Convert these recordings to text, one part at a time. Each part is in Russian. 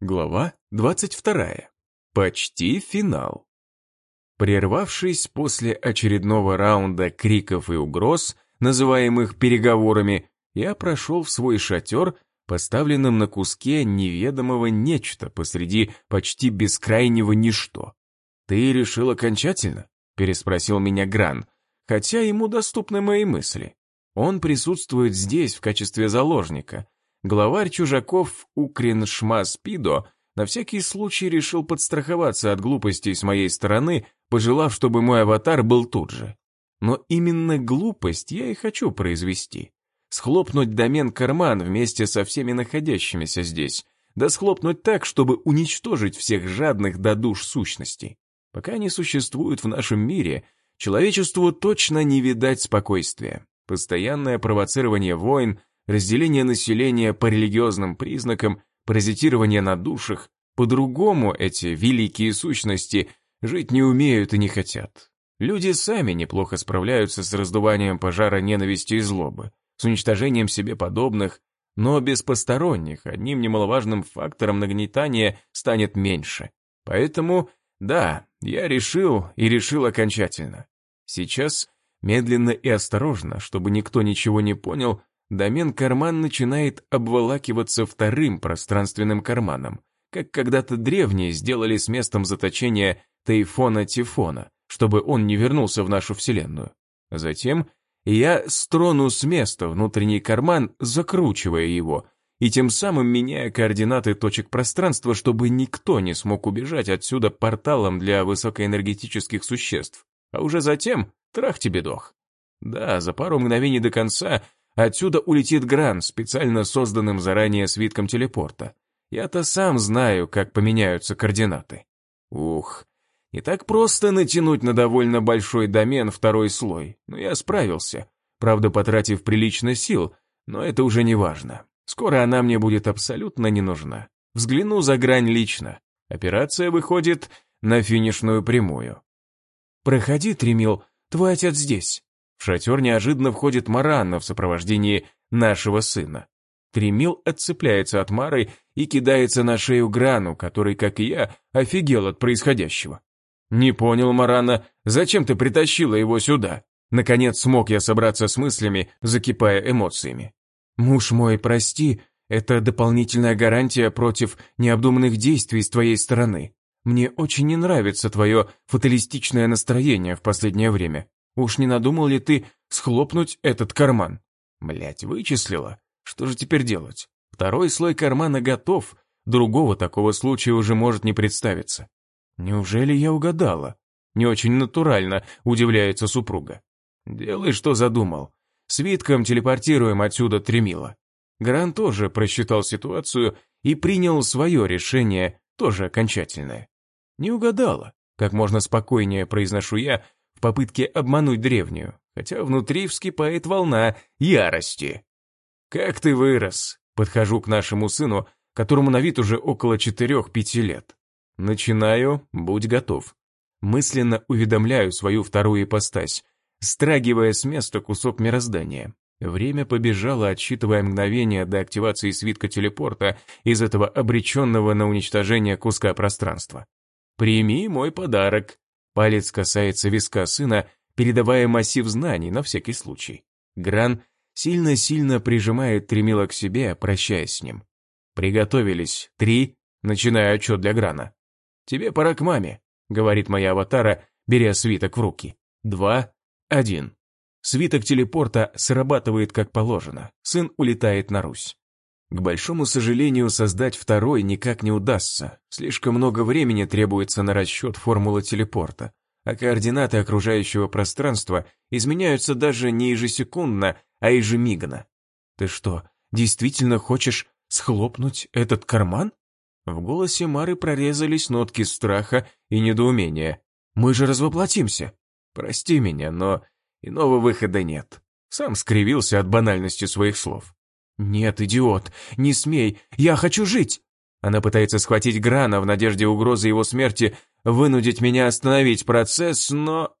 Глава 22. Почти финал. Прервавшись после очередного раунда криков и угроз, называемых переговорами, я прошел в свой шатер, поставленным на куске неведомого нечто посреди почти бескрайнего ничто. «Ты решил окончательно?» — переспросил меня Гран, хотя ему доступны мои мысли. Он присутствует здесь в качестве заложника, Главарь чужаков Укрин Шмаспидо на всякий случай решил подстраховаться от глупостей с моей стороны, пожелав, чтобы мой аватар был тут же. Но именно глупость я и хочу произвести. Схлопнуть домен карман вместе со всеми находящимися здесь, да схлопнуть так, чтобы уничтожить всех жадных до душ сущностей. Пока они существуют в нашем мире, человечеству точно не видать спокойствия. Постоянное провоцирование войн, разделение населения по религиозным признакам, паразитирование на душах, по-другому эти великие сущности жить не умеют и не хотят. Люди сами неплохо справляются с раздуванием пожара ненависти и злобы, с уничтожением себе подобных, но без посторонних одним немаловажным фактором нагнетания станет меньше. Поэтому, да, я решил и решил окончательно. Сейчас, медленно и осторожно, чтобы никто ничего не понял, домен-карман начинает обволакиваться вторым пространственным карманом, как когда-то древние сделали с местом заточения Тайфона-Тифона, чтобы он не вернулся в нашу Вселенную. Затем я строну с места внутренний карман, закручивая его, и тем самым меняя координаты точек пространства, чтобы никто не смог убежать отсюда порталом для высокоэнергетических существ. А уже затем трах тебе дох. Да, за пару мгновений до конца Отсюда улетит Гран, специально созданным заранее свитком телепорта. Я-то сам знаю, как поменяются координаты. Ух, не так просто натянуть на довольно большой домен второй слой, но я справился, правда потратив прилично сил, но это уже не важно. Скоро она мне будет абсолютно не нужна. Взгляну за грань лично. Операция выходит на финишную прямую. «Проходи, Тремил, твой отец здесь». Шатер неожиданно входит Маранна в сопровождении нашего сына. Тремил отцепляется от Мары и кидается на шею Грану, который, как и я, офигел от происходящего. «Не понял, Марана, зачем ты притащила его сюда?» Наконец смог я собраться с мыслями, закипая эмоциями. «Муж мой, прости, это дополнительная гарантия против необдуманных действий с твоей стороны. Мне очень не нравится твое фаталистичное настроение в последнее время. Уж не надумал ли ты схлопнуть этот карман? Блять, вычислила. Что же теперь делать? Второй слой кармана готов, другого такого случая уже может не представиться. Неужели я угадала? Не очень натурально, удивляется супруга. Делай, что задумал. Свитком телепортируем отсюда Тремила. Гран тоже просчитал ситуацию и принял свое решение, тоже окончательное. Не угадала. Как можно спокойнее произношу я, попытке обмануть древнюю, хотя внутри вскипает волна ярости. «Как ты вырос!» Подхожу к нашему сыну, которому на вид уже около четырех-пяти лет. Начинаю, будь готов. Мысленно уведомляю свою вторую ипостась, страгивая с места кусок мироздания. Время побежало, отсчитывая мгновение до активации свитка телепорта из этого обреченного на уничтожение куска пространства. «Прими мой подарок», Палец касается виска сына, передавая массив знаний на всякий случай. Гран сильно-сильно прижимает Тремила к себе, прощаясь с ним. «Приготовились. Три. Начинаю отчет для Грана. Тебе пора к маме», — говорит моя аватара, беря свиток в руки. «Два. Один». Свиток телепорта срабатывает как положено. Сын улетает на Русь. К большому сожалению, создать второй никак не удастся. Слишком много времени требуется на расчет формулы телепорта, а координаты окружающего пространства изменяются даже не ежесекундно, а ежемигно. Ты что, действительно хочешь схлопнуть этот карман? В голосе Мары прорезались нотки страха и недоумения. Мы же развоплотимся. Прости меня, но иного выхода нет. Сам скривился от банальности своих слов. «Нет, идиот, не смей, я хочу жить!» Она пытается схватить Грана в надежде угрозы его смерти, вынудить меня остановить процесс, но...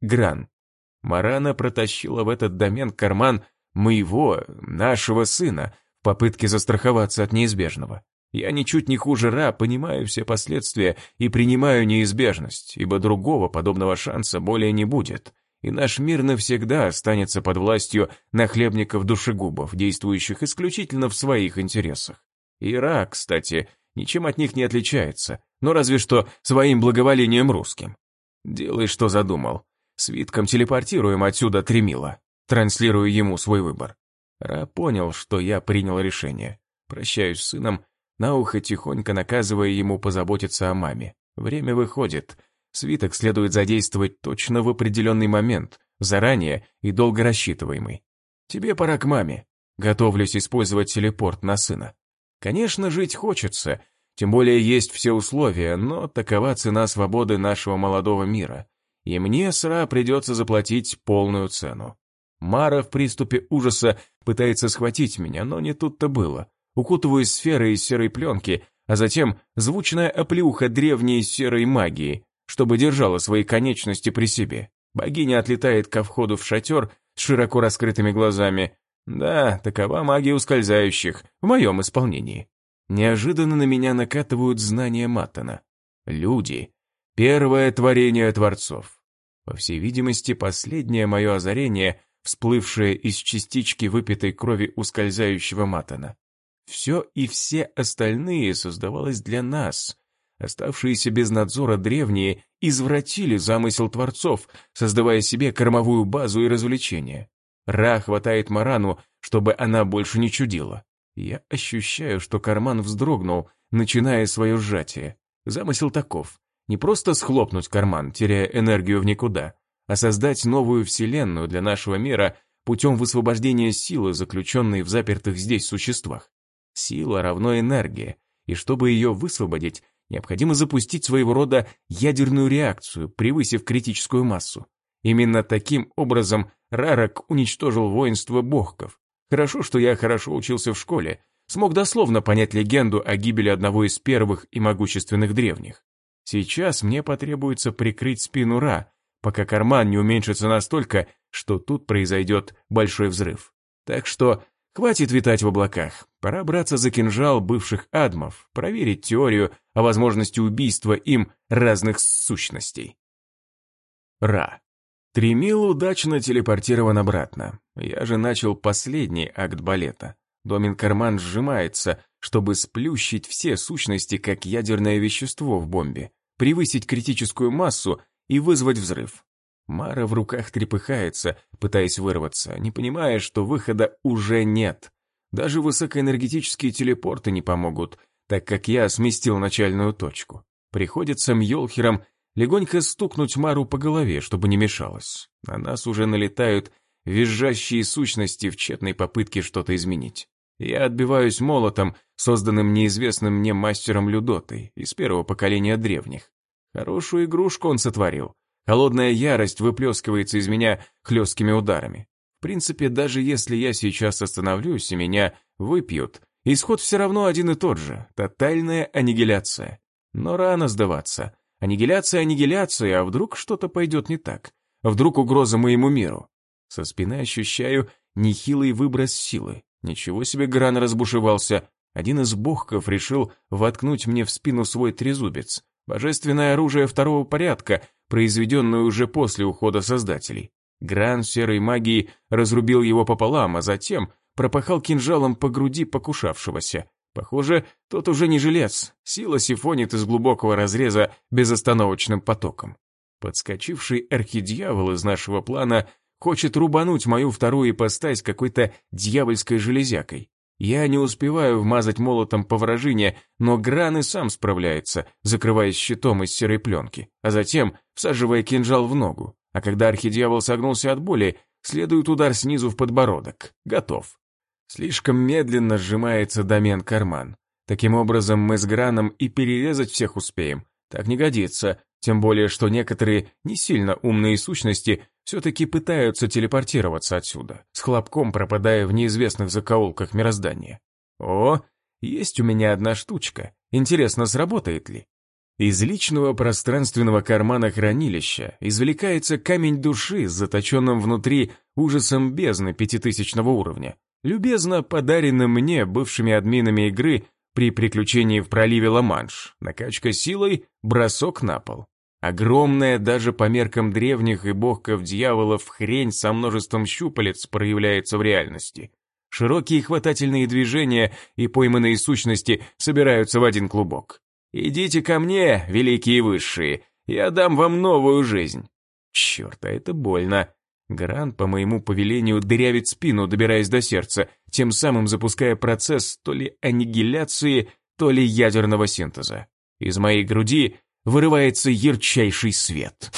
Гран. Марана протащила в этот домен карман моего, нашего сына, в попытке застраховаться от неизбежного. Я ничуть не хуже Ра, понимаю все последствия и принимаю неизбежность, ибо другого подобного шанса более не будет, и наш мир навсегда останется под властью нахлебников-душегубов, действующих исключительно в своих интересах. И Ра, кстати, ничем от них не отличается, но разве что своим благоволением русским. Делай, что задумал. Свитком телепортируем отсюда Тремила. Транслирую ему свой выбор. Ра понял, что я принял решение. Прощаюсь с сыном, на ухо тихонько наказывая ему позаботиться о маме. Время выходит. Свиток следует задействовать точно в определенный момент, заранее и долго рассчитываемый. Тебе пора к маме. Готовлюсь использовать телепорт на сына. Конечно, жить хочется, тем более есть все условия, но такова цена свободы нашего молодого мира. И мне, Сра, придется заплатить полную цену. Мара в приступе ужаса пытается схватить меня, но не тут-то было. Укутываюсь сферой из серой пленки, а затем звучная оплеуха древней серой магии, чтобы держала свои конечности при себе. Богиня отлетает ко входу в шатер с широко раскрытыми глазами. Да, такова магия ускользающих, в моем исполнении. Неожиданно на меня накатывают знания Маттона. Люди — первое творение творцов. По всей видимости, последнее мое озарение, всплывшее из частички выпитой крови ускользающего Маттона. Все и все остальные создавалось для нас. Оставшиеся без надзора древние извратили замысел творцов, создавая себе кормовую базу и развлечения. Ра хватает Марану, чтобы она больше не чудила. Я ощущаю, что карман вздрогнул, начиная свое сжатие. Замысел таков. Не просто схлопнуть карман, теряя энергию в никуда, а создать новую вселенную для нашего мира путем высвобождения силы, заключенной в запертых здесь существах. Сила равно энергия, и чтобы ее высвободить, необходимо запустить своего рода ядерную реакцию, превысив критическую массу. Именно таким образом Рарак уничтожил воинство богков. Хорошо, что я хорошо учился в школе, смог дословно понять легенду о гибели одного из первых и могущественных древних. Сейчас мне потребуется прикрыть спину Ра, пока карман не уменьшится настолько, что тут произойдет большой взрыв. Так что хватит витать в облаках, пора браться за кинжал бывших адмов, проверить теорию о возможности убийства им разных сущностей. Ра. Тремил удачно телепортирован обратно. Я же начал последний акт балета. Домин-карман сжимается, чтобы сплющить все сущности как ядерное вещество в бомбе, превысить критическую массу и вызвать взрыв. Мара в руках трепыхается, пытаясь вырваться, не понимая, что выхода уже нет. Даже высокоэнергетические телепорты не помогут, так как я сместил начальную точку. Приходится Мьолхером легонько стукнуть Мару по голове, чтобы не мешалось. На нас уже налетают визжащие сущности в тщетной попытке что-то изменить. Я отбиваюсь молотом, созданным неизвестным мне мастером Людотой из первого поколения древних. Хорошую игрушку он сотворил. Холодная ярость выплескивается из меня хлесткими ударами. В принципе, даже если я сейчас остановлюсь и меня выпьют, исход все равно один и тот же – тотальная аннигиляция. Но рано сдаваться. Аннигиляция аннигиляция, а вдруг что-то пойдет не так? Вдруг угроза моему миру? Со спины ощущаю нехилый выброс силы. Ничего себе Гран разбушевался. Один из богков решил воткнуть мне в спину свой трезубец. Божественное оружие второго порядка, произведенное уже после ухода создателей. Гран серой магии разрубил его пополам, а затем пропахал кинжалом по груди покушавшегося. Похоже, тот уже не жилец, сила сифонит из глубокого разреза безостановочным потоком. Подскочивший архидьявол из нашего плана хочет рубануть мою вторую ипостась какой-то дьявольской железякой. Я не успеваю вмазать молотом по вражине, но Гран и сам справляется, закрываясь щитом из серой пленки, а затем всаживая кинжал в ногу. А когда архидьявол согнулся от боли, следует удар снизу в подбородок. Готов. Слишком медленно сжимается домен карман. Таким образом, мы с Граном и перерезать всех успеем. Так не годится, тем более, что некоторые не сильно умные сущности все-таки пытаются телепортироваться отсюда, с хлопком пропадая в неизвестных закоулках мироздания. О, есть у меня одна штучка. Интересно, сработает ли? Из личного пространственного кармана хранилища извлекается камень души с заточенным внутри ужасом бездны пятитысячного уровня любезно подаренным мне бывшими админами игры При приключении в проливе Ла-Манш накачка силой, бросок на пол. Огромная даже по меркам древних и богков-дьяволов хрень со множеством щупалец проявляется в реальности. Широкие хватательные движения и пойманные сущности собираются в один клубок. «Идите ко мне, великие высшие, я дам вам новую жизнь». Черт, а это больно. Гран по моему повелению дырявит спину, добираясь до сердца, тем самым запуская процесс то ли аннигиляции, то ли ядерного синтеза. Из моей груди вырывается ярчайший свет.